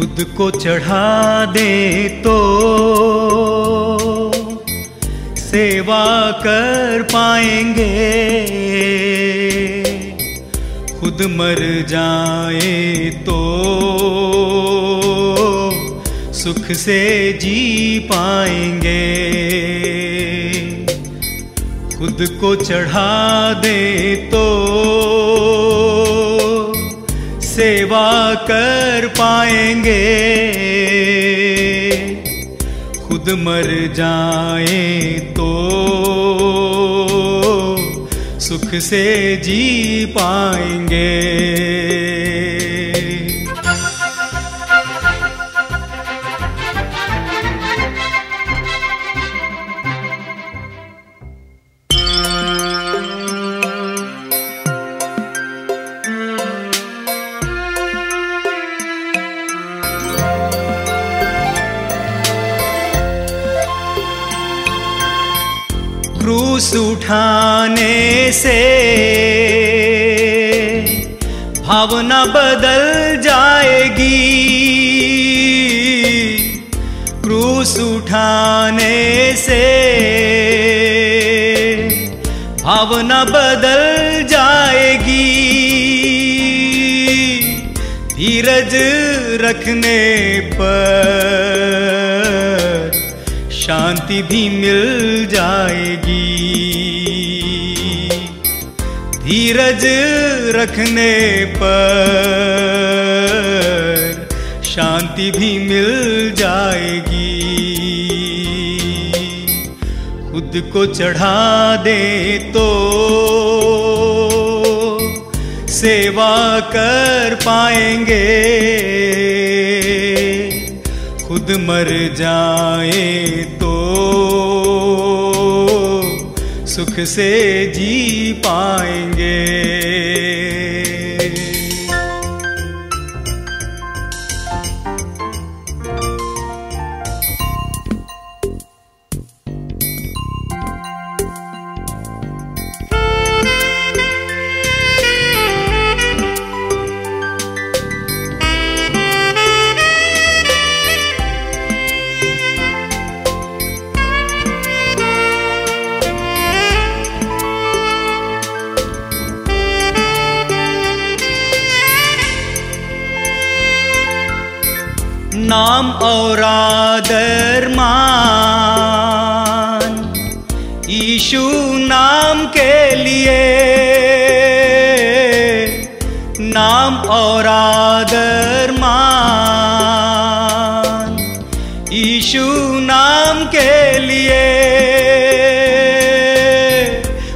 खुद को चढ़ा दे तो सेवा कर पाएँगे। खुद मर जाए तो सुख से जी पाएँगे। खुद को चढ़ा दे तो सेवा कर पाएँगे। खुद मर जाए तो सुख से जी पाएँगे। क्रूस उठाने से भावना बदल जाएगी। क्रूस उठाने से भावना बदल जाएगी। धीरज रखने पर शांति भी मिल जाएगी। धीरज रखने पर शांति भी मिल जाएगी। खुद को चढ़ा दे तो सेवा कर पाएँगे। खुद मर जाए तो सुख से जी पाएँगे। नाम और आदर मान। ईशु नाम के लिए नाम और आदर मान। ईशु नाम के लिए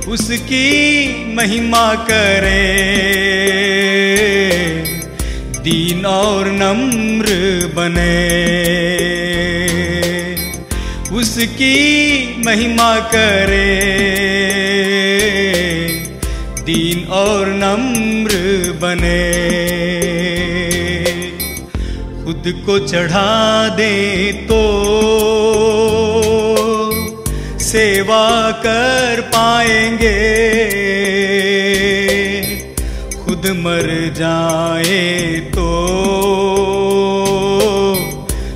उसकी महिमा करें। और नम्र बने। उसकी महिमा करे। दीन और नम्र बने। खुद को चढ़ा दे तो सेवा कर पाएँगे। खुद मर जाए तो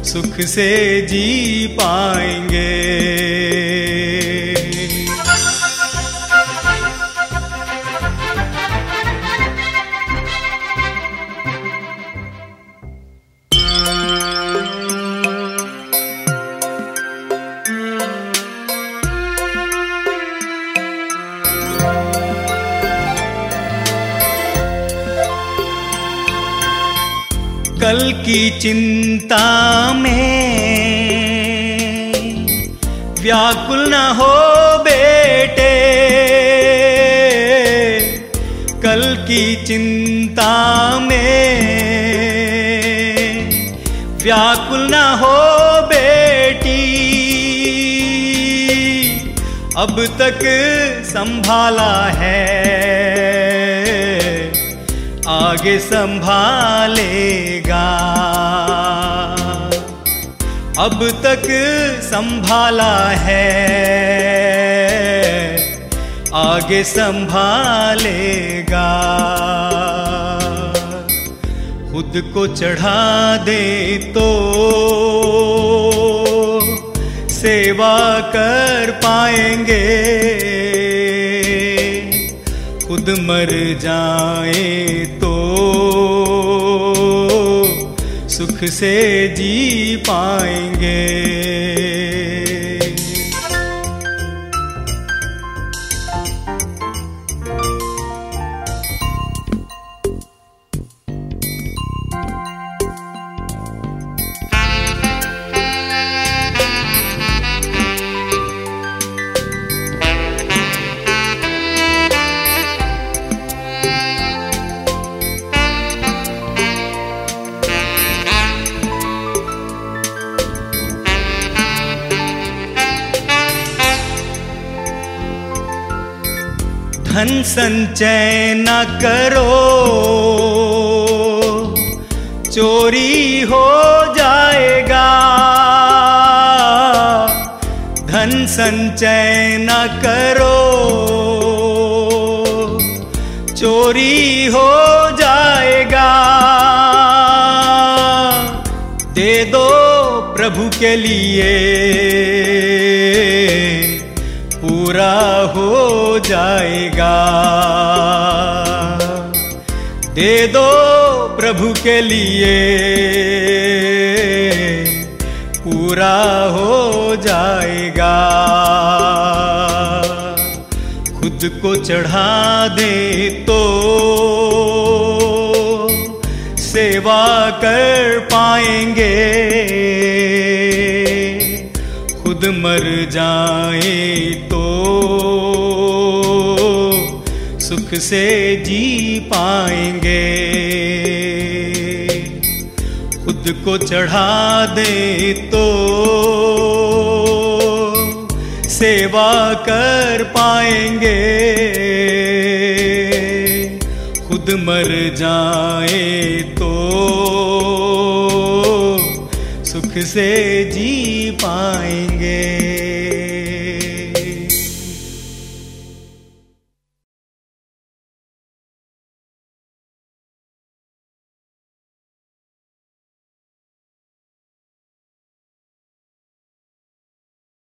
सुख से जी पाएँगे। की चिंता में। व्याकुल न हो बेटे, कल की चिंता में। व्याकुल न हो बेटी, अब तक संभाला है। आगे संभालेगा। अब तक संभाला है। आगे संभालेगा। खुद को चढ़ा दे तो सेवा कर पाएँगे। खुद मर जाए तो सुख से जी पाएँगे। धन संचय न करो। चोरी हो जाएगा। धन संचय न करो। चोरी हो जाएगा। दे दो प्रभु के लिए। जाएगा। दे दो प्रभु के लिए। पूरा हो जाएगा। खुद को चढ़ा दे तो सेवा कर पाएँगे। खुद मर जाए तो सुख से जी पाएँगे। खुद को चढ़ा दे तो सेवा कर पाएँगे। खुद मर जाए तो सुख से जी पाएँगे।